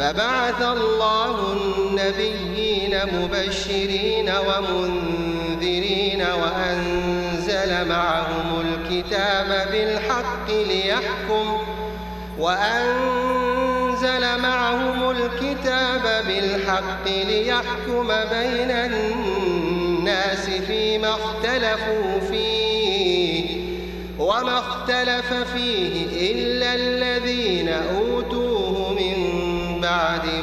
فبعث الله النبيين مبشرين ومنذرين وأنزل معهم الكتاب بالحق ليحكم وأنزل معهم الكتاب بالحق ليحكم بين الناس فيما اختلفوا فيه وما اختلف فيه إلا الذين بعد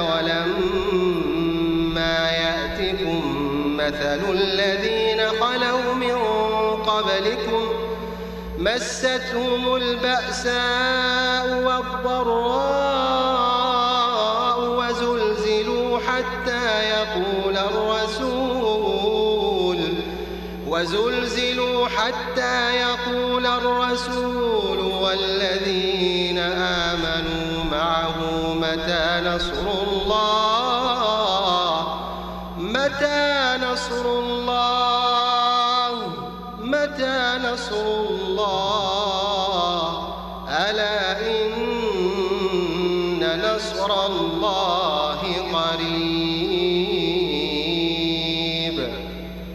ولما يأتكم مثل الذين خلوا من قبلكم مستهم البأساء والضراء وزلزلوا حتى يقول الرسول وزلزلوا حتى يقول الرسول والذين آمنوا متى نصر الله؟ متى نصر الله؟ متى نصر الله؟ ألا إن نصر الله